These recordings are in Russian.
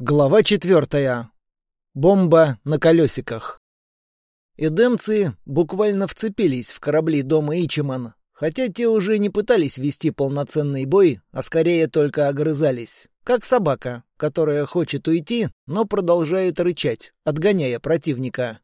Глава четвертая. Бомба на колесиках. Эдемцы буквально вцепились в корабли дома Ичиман, хотя те уже не пытались вести полноценный бой, а скорее только огрызались. Как собака, которая хочет уйти, но продолжает рычать, отгоняя противника.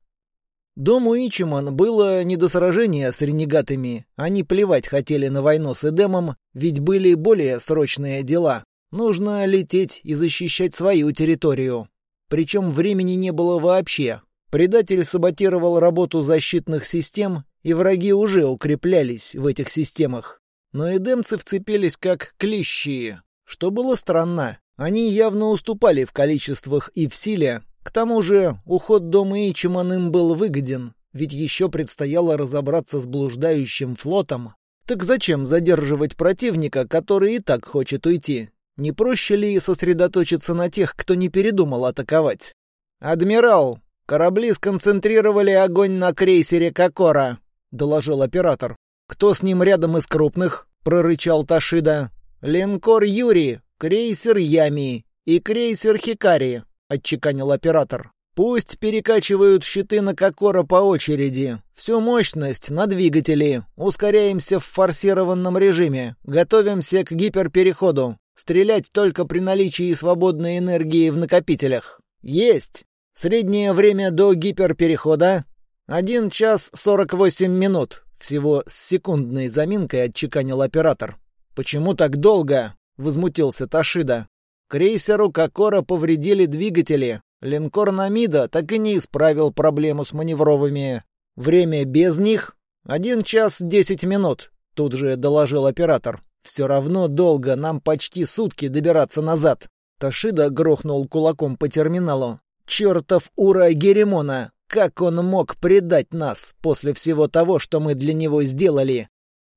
Дому Ичиман было не до сражения с ренегатами. Они плевать хотели на войну с Эдемом, ведь были более срочные дела, Нужно лететь и защищать свою территорию. Причем времени не было вообще. Предатель саботировал работу защитных систем, и враги уже укреплялись в этих системах. Но эдемцы вцепились как клещи, что было странно. Они явно уступали в количествах и в силе. К тому же уход дома Ичиман им был выгоден, ведь еще предстояло разобраться с блуждающим флотом. Так зачем задерживать противника, который и так хочет уйти? Не проще ли сосредоточиться на тех, кто не передумал атаковать? «Адмирал, корабли сконцентрировали огонь на крейсере «Кокора», — доложил оператор. «Кто с ним рядом из крупных?» — прорычал Ташида. «Линкор Юри, крейсер Ями и крейсер Хикари», — отчеканил оператор. «Пусть перекачивают щиты на Кокора по очереди. Всю мощность на двигатели. Ускоряемся в форсированном режиме. Готовимся к гиперпереходу. Стрелять только при наличии свободной энергии в накопителях. Есть. Среднее время до гиперперехода — один час сорок восемь минут. Всего с секундной заминкой отчеканил оператор. «Почему так долго?» — возмутился Ташида. «Крейсеру Кокора повредили двигатели. Линкор Намида так и не исправил проблему с маневровыми. Время без них — один час десять минут», — тут же доложил оператор. Все равно долго, нам почти сутки добираться назад. Ташида грохнул кулаком по терминалу. Чертов Ура Геремона! Как он мог предать нас после всего того, что мы для него сделали?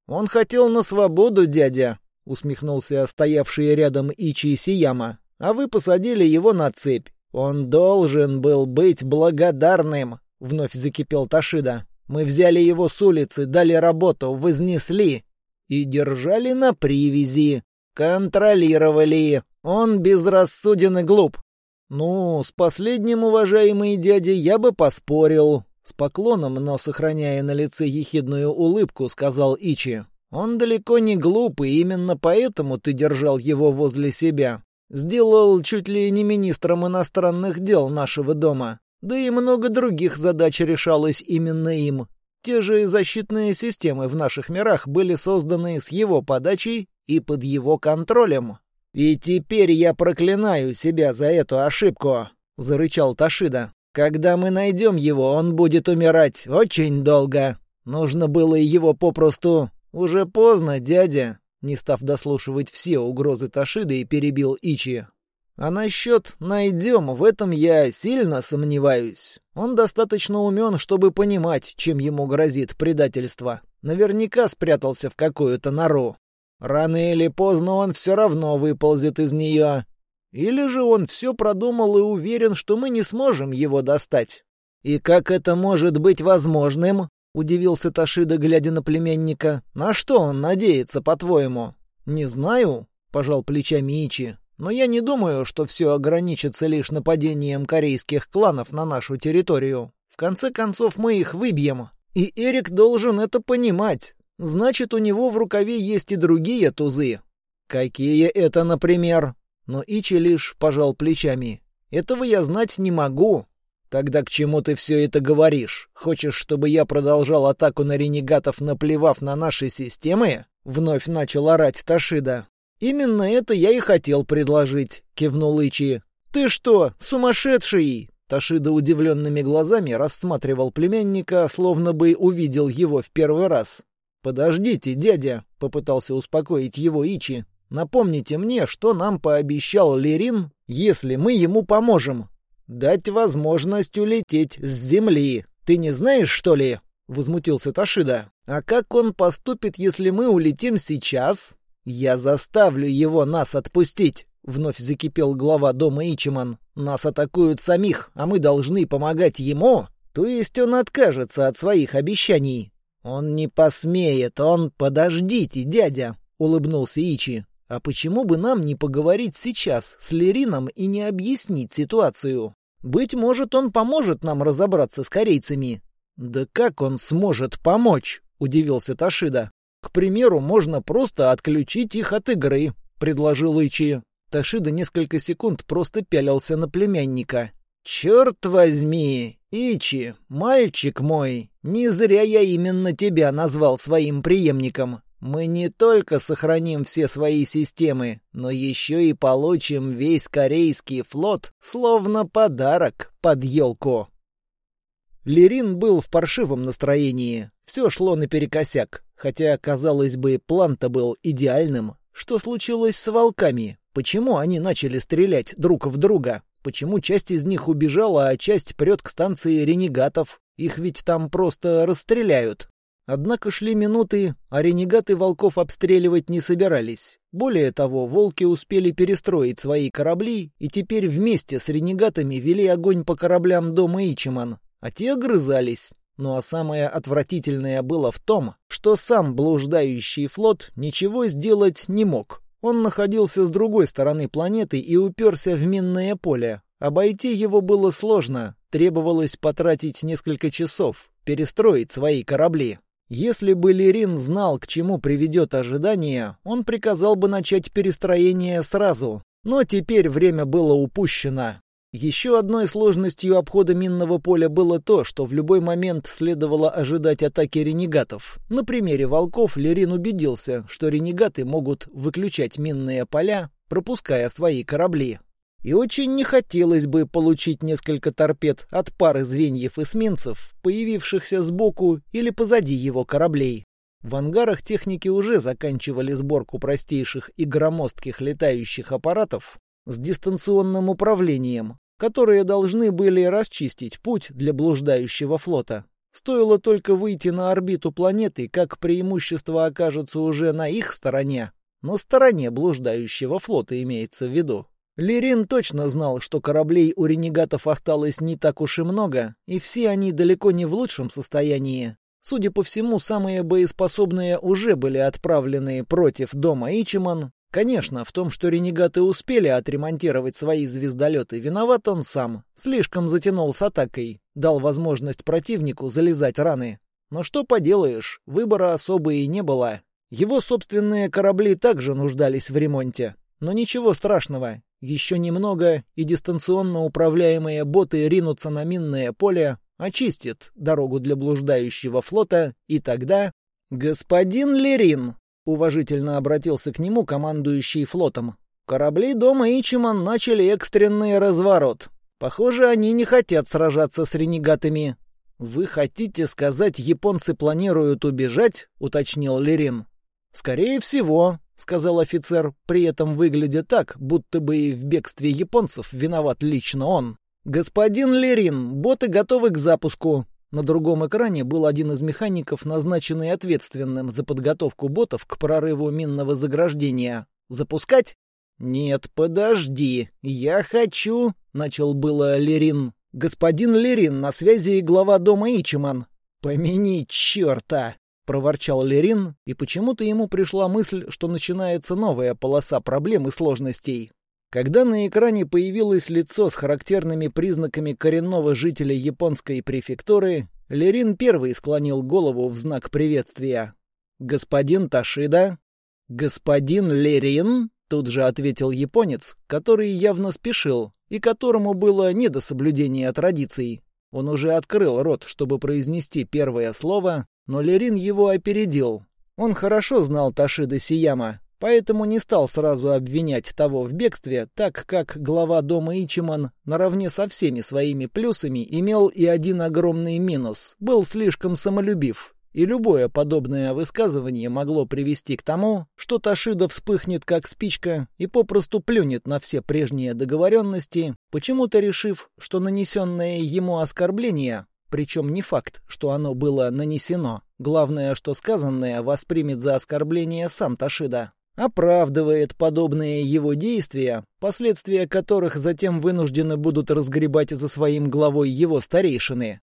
Он хотел на свободу, дядя, усмехнулся стоявший рядом Ичи Сияма. А вы посадили его на цепь. Он должен был быть благодарным, вновь закипел Ташида. Мы взяли его с улицы, дали работу, вознесли и держали на привязи. Контролировали. Он безрассуден и глуп. Ну, с последним, уважаемый дядя, я бы поспорил. С поклоном, но сохраняя на лице ехидную улыбку, сказал Ичи. Он далеко не глупый, именно поэтому ты держал его возле себя. Сделал чуть ли не министром иностранных дел нашего дома. Да и много других задач решалось именно им. Те же защитные системы в наших мирах были созданы с его подачей и под его контролем. «И теперь я проклинаю себя за эту ошибку», — зарычал Ташида. «Когда мы найдем его, он будет умирать очень долго. Нужно было его попросту... Уже поздно, дядя». Не став дослушивать все угрозы Ташиды, перебил Ичи. А насчет «найдем» в этом я сильно сомневаюсь. Он достаточно умен, чтобы понимать, чем ему грозит предательство. Наверняка спрятался в какую-то нору. Рано или поздно он все равно выползет из нее. Или же он все продумал и уверен, что мы не сможем его достать. «И как это может быть возможным?» — удивился Ташида, глядя на племянника. «На что он надеется, по-твоему?» «Не знаю», — пожал плечами Ичи. Но я не думаю, что все ограничится лишь нападением корейских кланов на нашу территорию. В конце концов, мы их выбьем. И Эрик должен это понимать. Значит, у него в рукаве есть и другие тузы. Какие это, например? Но Ичи лишь пожал плечами. Этого я знать не могу. Тогда к чему ты все это говоришь? Хочешь, чтобы я продолжал атаку на ренегатов, наплевав на наши системы? Вновь начал орать Ташида. «Именно это я и хотел предложить», — кивнул Ичи. «Ты что, сумасшедший?» Ташида удивленными глазами рассматривал племянника, словно бы увидел его в первый раз. «Подождите, дядя», — попытался успокоить его Ичи. «Напомните мне, что нам пообещал Лерин, если мы ему поможем. Дать возможность улететь с земли. Ты не знаешь, что ли?» — возмутился Ташида. «А как он поступит, если мы улетим сейчас?» «Я заставлю его нас отпустить!» — вновь закипел глава дома Ичиман. «Нас атакуют самих, а мы должны помогать ему? То есть он откажется от своих обещаний?» «Он не посмеет, он... Подождите, дядя!» — улыбнулся Ичи. А почему бы нам не поговорить сейчас с Лерином и не объяснить ситуацию? Быть может, он поможет нам разобраться с корейцами. Да как он сможет помочь? удивился Ташида. К примеру, можно просто отключить их от игры, предложил Ичи. Ташида несколько секунд просто пялился на племянника. «Черт возьми, Ичи, мальчик мой, не зря я именно тебя назвал своим преемником. Мы не только сохраним все свои системы, но еще и получим весь корейский флот, словно подарок под елку». Лерин был в паршивом настроении. Все шло наперекосяк. Хотя, казалось бы, план-то был идеальным. Что случилось с волками? Почему они начали стрелять друг в друга? Почему часть из них убежала, а часть прет к станции ренегатов? Их ведь там просто расстреляют. Однако шли минуты, а ренегаты волков обстреливать не собирались. Более того, волки успели перестроить свои корабли и теперь вместе с ренегатами вели огонь по кораблям дома Ичиман, а те огрызались. Ну а самое отвратительное было в том, что сам блуждающий флот ничего сделать не мог. Он находился с другой стороны планеты и уперся в минное поле. Обойти его было сложно, требовалось потратить несколько часов, перестроить свои корабли. Если бы Лерин знал, к чему приведет ожидание, он приказал бы начать перестроение сразу. Но теперь время было упущено. Еще одной сложностью обхода минного поля было то, что в любой момент следовало ожидать атаки ренегатов. На примере волков Лерин убедился, что ренегаты могут выключать минные поля, пропуская свои корабли. И очень не хотелось бы получить несколько торпед от пары звеньев эсминцев, появившихся сбоку или позади его кораблей. В ангарах техники уже заканчивали сборку простейших и громоздких летающих аппаратов с дистанционным управлением, которые должны были расчистить путь для блуждающего флота. Стоило только выйти на орбиту планеты, как преимущество окажется уже на их стороне. На стороне блуждающего флота имеется в виду. Лерин точно знал, что кораблей у ренегатов осталось не так уж и много, и все они далеко не в лучшем состоянии. Судя по всему, самые боеспособные уже были отправлены против дома Ичиман, Конечно, в том, что ренегаты успели отремонтировать свои звездолеты, виноват он сам. Слишком затянул с атакой, дал возможность противнику залезать раны. Но что поделаешь, выбора особо и не было. Его собственные корабли также нуждались в ремонте. Но ничего страшного. Еще немного, и дистанционно управляемые боты ринутся на минное поле, очистят дорогу для блуждающего флота, и тогда... «Господин Лерин!» Уважительно обратился к нему командующий флотом. Корабли дома Ичиман начали экстренный разворот. Похоже, они не хотят сражаться с ренегатами. «Вы хотите сказать, японцы планируют убежать?» — уточнил Лерин. «Скорее всего», — сказал офицер, при этом выглядя так, будто бы и в бегстве японцев виноват лично он. «Господин Лерин, боты готовы к запуску. На другом экране был один из механиков, назначенный ответственным за подготовку ботов к прорыву минного заграждения. «Запускать?» «Нет, подожди. Я хочу...» — начал было Лерин. «Господин Лерин, на связи глава дома Ичиман». «Помяни черта!» — проворчал Лерин, и почему-то ему пришла мысль, что начинается новая полоса проблем и сложностей. Когда на экране появилось лицо с характерными признаками коренного жителя японской префектуры, Лерин первый склонил голову в знак приветствия. «Господин Ташида?» «Господин Лерин?» — тут же ответил японец, который явно спешил и которому было не до соблюдения традиций. Он уже открыл рот, чтобы произнести первое слово, но Лерин его опередил. Он хорошо знал Ташида Сияма, поэтому не стал сразу обвинять того в бегстве, так как глава дома Ичиман наравне со всеми своими плюсами имел и один огромный минус — был слишком самолюбив. И любое подобное высказывание могло привести к тому, что Ташида вспыхнет как спичка и попросту плюнет на все прежние договоренности, почему-то решив, что нанесенное ему оскорбление причем не факт, что оно было нанесено. Главное, что сказанное воспримет за оскорбление сам Ташида оправдывает подобные его действия, последствия которых затем вынуждены будут разгребать за своим главой его старейшины.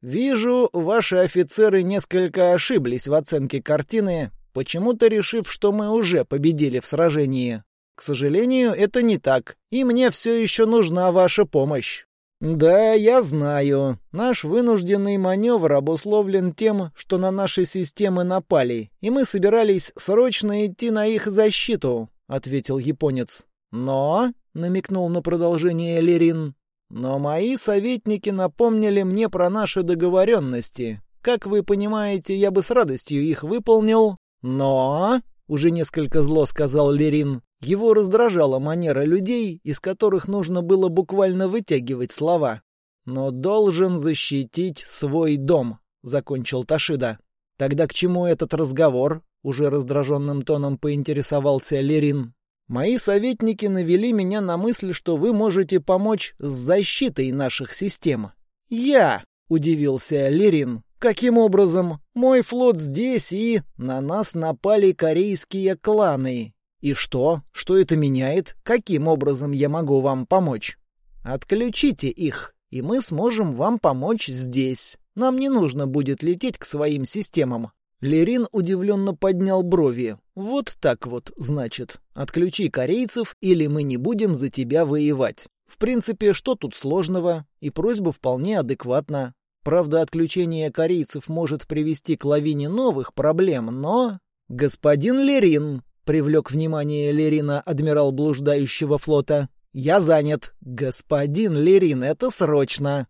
«Вижу, ваши офицеры несколько ошиблись в оценке картины почему-то решив, что мы уже победили в сражении. К сожалению, это не так, и мне все еще нужна ваша помощь. Да, я знаю. Наш вынужденный маневр обусловлен тем, что на наши системы напали, и мы собирались срочно идти на их защиту, ответил японец. Но, намекнул на продолжение Лерин, но мои советники напомнили мне про наши договоренности. Как вы понимаете, я бы с радостью их выполнил, но... Уже несколько зло сказал Лерин. Его раздражала манера людей, из которых нужно было буквально вытягивать слова. «Но должен защитить свой дом», — закончил Ташида. «Тогда к чему этот разговор?» — уже раздраженным тоном поинтересовался Лерин. «Мои советники навели меня на мысль, что вы можете помочь с защитой наших систем». «Я!» — удивился Лерин. Каким образом? Мой флот здесь, и на нас напали корейские кланы. И что? Что это меняет? Каким образом я могу вам помочь? Отключите их, и мы сможем вам помочь здесь. Нам не нужно будет лететь к своим системам. Лерин удивленно поднял брови. «Вот так вот, значит. Отключи корейцев, или мы не будем за тебя воевать. В принципе, что тут сложного? И просьба вполне адекватна. Правда, отключение корейцев может привести к лавине новых проблем, но... «Господин Лерин!» — привлек внимание Лерина адмирал блуждающего флота. «Я занят. Господин Лерин, это срочно!»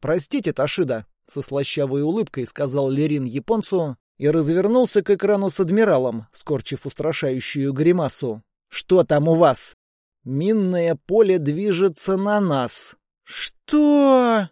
«Простите, Ташида!» — со слащавой улыбкой сказал Лерин японцу и развернулся к экрану с адмиралом, скорчив устрашающую гримасу. «Что там у вас?» «Минное поле движется на нас». «Что?»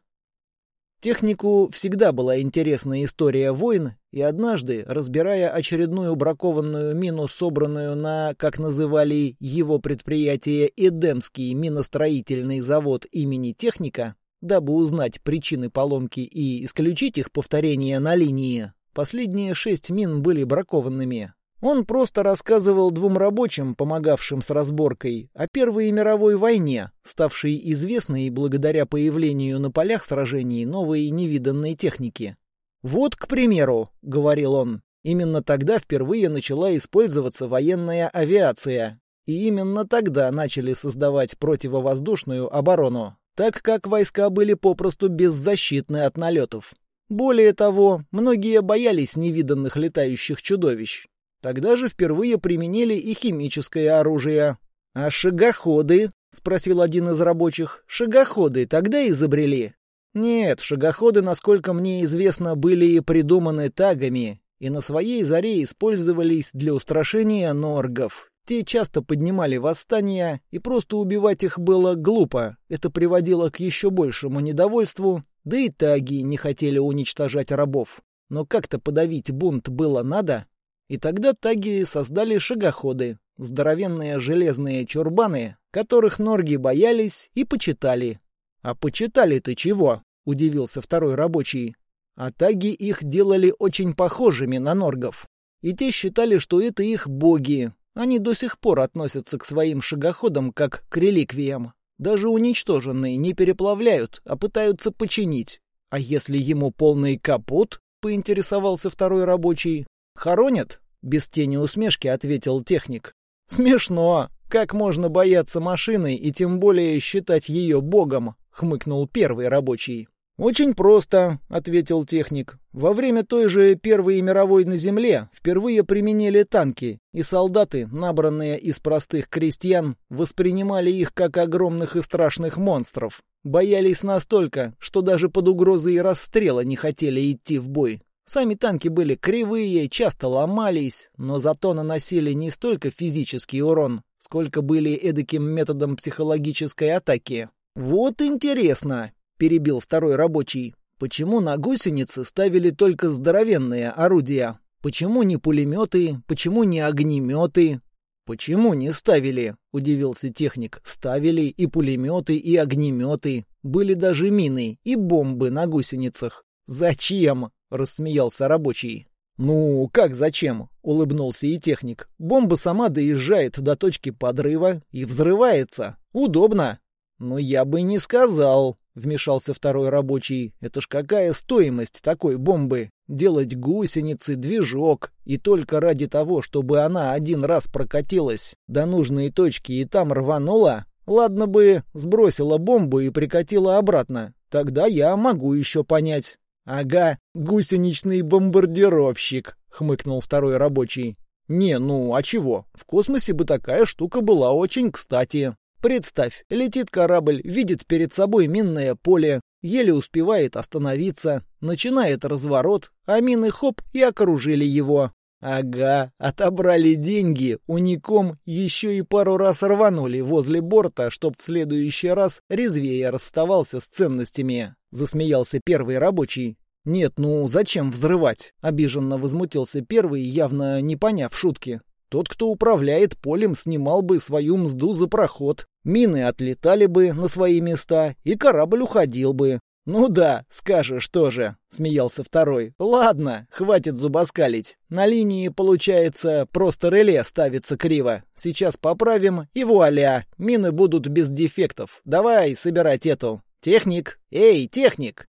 Технику всегда была интересна история войн, и однажды, разбирая очередную бракованную мину, собранную на, как называли его предприятие, Эдемский миностроительный завод имени Техника, дабы узнать причины поломки и исключить их повторение на линии, последние шесть мин были бракованными. Он просто рассказывал двум рабочим, помогавшим с разборкой, о Первой мировой войне, ставшей известной благодаря появлению на полях сражений новой невиданной техники. «Вот, к примеру», — говорил он, — «именно тогда впервые начала использоваться военная авиация, и именно тогда начали создавать противовоздушную оборону, так как войска были попросту беззащитны от налетов. Более того, многие боялись невиданных летающих чудовищ, Тогда же впервые применили и химическое оружие. «А шагоходы?» — спросил один из рабочих. «Шагоходы тогда изобрели?» «Нет, шагоходы, насколько мне известно, были придуманы тагами и на своей заре использовались для устрашения норгов. Те часто поднимали восстания, и просто убивать их было глупо. Это приводило к еще большему недовольству, да и таги не хотели уничтожать рабов. Но как-то подавить бунт было надо, и тогда таги создали шагоходы, здоровенные железные чурбаны, которых норги боялись и почитали. «А почитали-то чего?» — удивился второй рабочий. А таги их делали очень похожими на норгов. И те считали, что это их боги. Они до сих пор относятся к своим шагоходам как к реликвиям. Даже уничтоженные не переплавляют, а пытаются починить. А если ему полный капут? Поинтересовался второй рабочий. Хоронят? Без тени усмешки ответил техник. Смешно. Как можно бояться машины и тем более считать ее богом? Хмыкнул первый рабочий. «Очень просто», — ответил техник. «Во время той же Первой мировой на Земле впервые применили танки, и солдаты, набранные из простых крестьян, воспринимали их как огромных и страшных монстров. Боялись настолько, что даже под угрозой расстрела не хотели идти в бой. Сами танки были кривые, часто ломались, но зато наносили не столько физический урон, сколько были эдаким методом психологической атаки. «Вот интересно», — перебил второй рабочий, — «почему на гусеницы ставили только здоровенные орудия? Почему не пулеметы? Почему не огнеметы?» «Почему не ставили?» — удивился техник. «Ставили и пулеметы, и огнеметы. Были даже мины и бомбы на гусеницах. Зачем?» Рассмеялся рабочий. «Ну, как зачем?» — улыбнулся и техник. «Бомба сама доезжает до точки подрыва и взрывается. Удобно». «Но я бы не сказал», вмешался второй рабочий. «Это ж какая стоимость такой бомбы? Делать гусеницы, движок, и только ради того, чтобы она один раз прокатилась до нужной точки и там рванула? Ладно бы сбросила бомбу и прикатила обратно. Тогда я могу еще понять». «Ага, гусеничный бомбардировщик», — хмыкнул второй рабочий. «Не, ну а чего? В космосе бы такая штука была очень кстати». Представь, летит корабль, видит перед собой минное поле, еле успевает остановиться, начинает разворот, а мины хоп и окружили его. Ага, отобрали деньги, уником еще и пару раз рванули возле борта, чтоб в следующий раз резвее расставался с ценностями. Засмеялся первый рабочий. «Нет, ну зачем взрывать?» — обиженно возмутился первый, явно не поняв шутки. Тот, кто управляет полем, снимал бы свою мзду за проход. Мины отлетали бы на свои места, и корабль уходил бы. «Ну да, скажешь тоже», — смеялся второй. «Ладно, хватит зубоскалить. На линии, получается, просто реле ставится криво. Сейчас поправим, и вуаля, мины будут без дефектов. Давай собирать эту. Техник! Эй, техник!»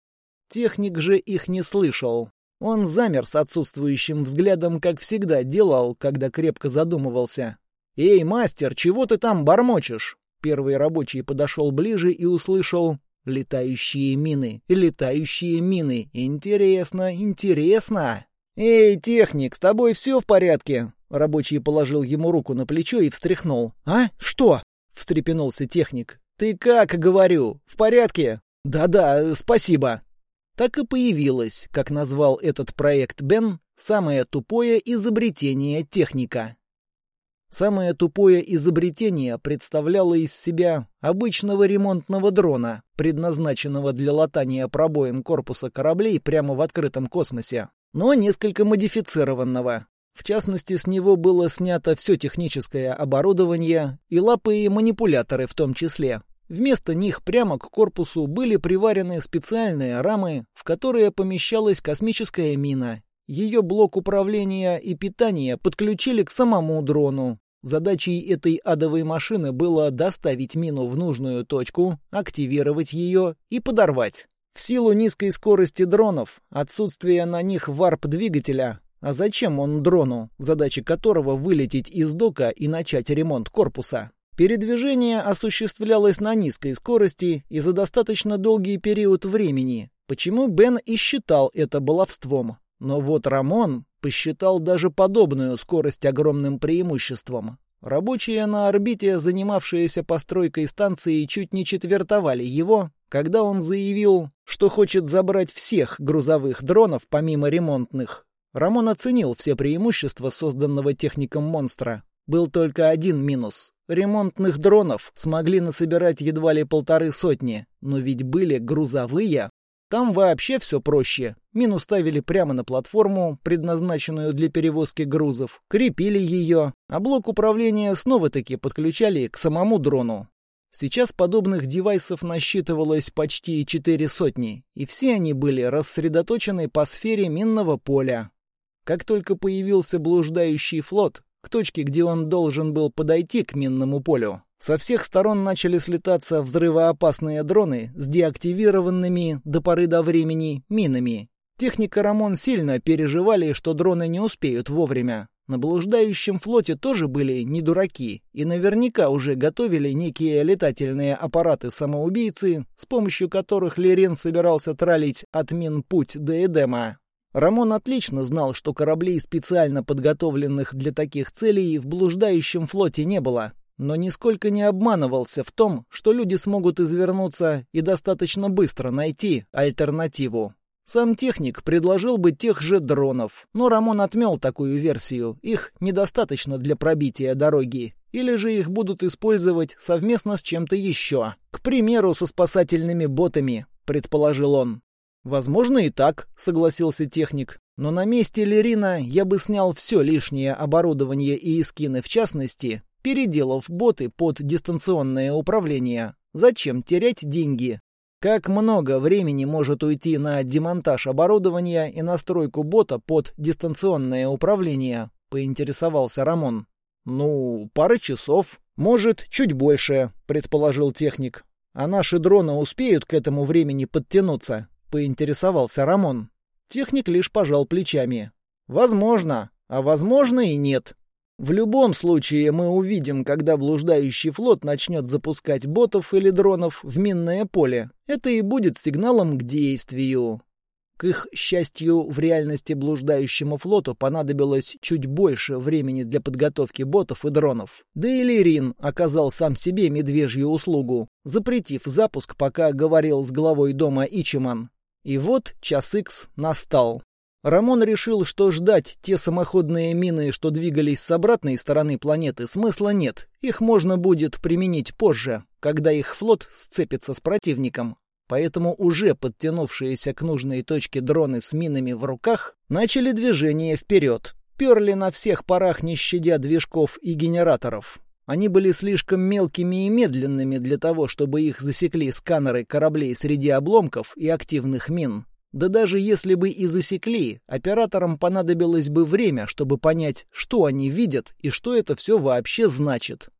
Техник же их не слышал. Он замер с отсутствующим взглядом, как всегда делал, когда крепко задумывался. «Эй, мастер, чего ты там бормочешь?» Первый рабочий подошел ближе и услышал «Летающие мины, летающие мины. Интересно, интересно!» «Эй, техник, с тобой все в порядке?» Рабочий положил ему руку на плечо и встряхнул. «А? Что?» — встрепенулся техник. «Ты как, говорю, в порядке?» «Да-да, спасибо». Так и появилось, как назвал этот проект Бен, самое тупое изобретение техника. Самое тупое изобретение представляло из себя обычного ремонтного дрона, предназначенного для латания пробоин корпуса кораблей прямо в открытом космосе, но несколько модифицированного. В частности, с него было снято все техническое оборудование и лапы и манипуляторы в том числе, Вместо них прямо к корпусу были приварены специальные рамы, в которые помещалась космическая мина. Ее блок управления и питания подключили к самому дрону. Задачей этой адовой машины было доставить мину в нужную точку, активировать ее и подорвать. В силу низкой скорости дронов, отсутствия на них варп-двигателя, а зачем он дрону, задача которого вылететь из дока и начать ремонт корпуса, Передвижение осуществлялось на низкой скорости и за достаточно долгий период времени, почему Бен и считал это баловством. Но вот Рамон посчитал даже подобную скорость огромным преимуществом. Рабочие на орбите, занимавшиеся постройкой станции, чуть не четвертовали его, когда он заявил, что хочет забрать всех грузовых дронов помимо ремонтных. Рамон оценил все преимущества созданного техником монстра. Был только один минус. Ремонтных дронов смогли насобирать едва ли полторы сотни, но ведь были грузовые. Там вообще все проще. Мину ставили прямо на платформу, предназначенную для перевозки грузов, крепили ее, а блок управления снова-таки подключали к самому дрону. Сейчас подобных девайсов насчитывалось почти четыре сотни, и все они были рассредоточены по сфере минного поля. Как только появился блуждающий флот, к точке, где он должен был подойти к минному полю. Со всех сторон начали слетаться взрывоопасные дроны с деактивированными до поры до времени минами. Техника Рамон сильно переживали, что дроны не успеют вовремя. На блуждающем флоте тоже были не дураки и наверняка уже готовили некие летательные аппараты-самоубийцы, с помощью которых Лерен собирался тралить от мин путь до Эдема. Рамон отлично знал, что кораблей, специально подготовленных для таких целей, в блуждающем флоте не было, но нисколько не обманывался в том, что люди смогут извернуться и достаточно быстро найти альтернативу. Сам техник предложил бы тех же дронов, но Рамон отмел такую версию, их недостаточно для пробития дороги, или же их будут использовать совместно с чем-то еще. К примеру, со спасательными ботами, предположил он. «Возможно и так», — согласился техник. «Но на месте Лерина я бы снял все лишнее оборудование и эскины в частности, переделав боты под дистанционное управление. Зачем терять деньги? Как много времени может уйти на демонтаж оборудования и настройку бота под дистанционное управление?» — поинтересовался Рамон. «Ну, пара часов. Может, чуть больше», — предположил техник. «А наши дроны успеют к этому времени подтянуться?» — поинтересовался Рамон. Техник лишь пожал плечами. «Возможно, а возможно и нет. В любом случае мы увидим, когда блуждающий флот начнет запускать ботов или дронов в минное поле. Это и будет сигналом к действию. К их счастью, в реальности блуждающему флоту понадобилось чуть больше времени для подготовки ботов и дронов. Да и Лирин оказал сам себе медвежью услугу, запретив запуск, пока говорил с главой дома Ичиман. И вот час икс настал. Рамон решил, что ждать те самоходные мины, что двигались с обратной стороны планеты, смысла нет. Их можно будет применить позже, когда их флот сцепится с противником. Поэтому уже подтянувшиеся к нужной точке дроны с минами в руках начали движение вперед. Перли на всех парах, не щадя движков и генераторов. Они были слишком мелкими и медленными для того, чтобы их засекли сканеры кораблей среди обломков и активных мин. Да даже если бы и засекли, операторам понадобилось бы время, чтобы понять, что они видят и что это все вообще значит.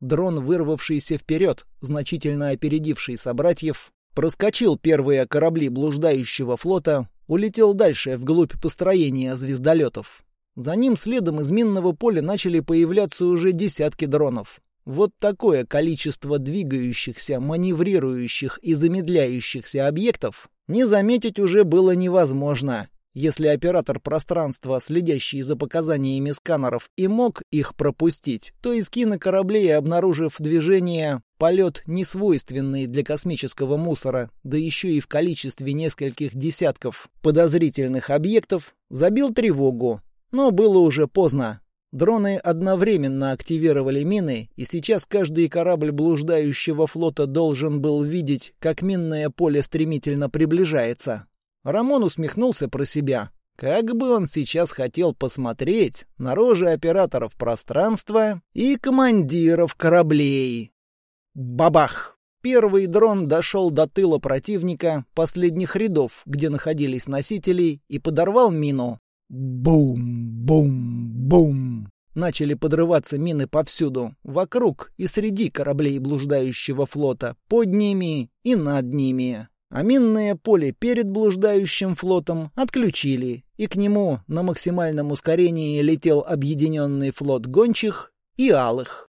Дрон, вырвавшийся вперед, значительно опередивший собратьев, проскочил первые корабли блуждающего флота, улетел дальше вглубь построения звездолетов. За ним следом из минного поля начали появляться уже десятки дронов. Вот такое количество двигающихся, маневрирующих и замедляющихся объектов не заметить уже было невозможно. Если оператор пространства, следящий за показаниями сканеров, и мог их пропустить, то из кинокораблей, обнаружив движение, полет несвойственный для космического мусора, да еще и в количестве нескольких десятков подозрительных объектов, забил тревогу. Но было уже поздно. Дроны одновременно активировали мины, и сейчас каждый корабль блуждающего флота должен был видеть, как минное поле стремительно приближается. Рамон усмехнулся про себя. Как бы он сейчас хотел посмотреть на рожи операторов пространства и командиров кораблей. Бабах! Первый дрон дошел до тыла противника, последних рядов, где находились носители, и подорвал мину. Бум-бум-бум! Начали подрываться мины повсюду, вокруг и среди кораблей блуждающего флота, под ними и над ними. А минное поле перед блуждающим флотом отключили, и к нему на максимальном ускорении летел объединенный флот гончих и алых.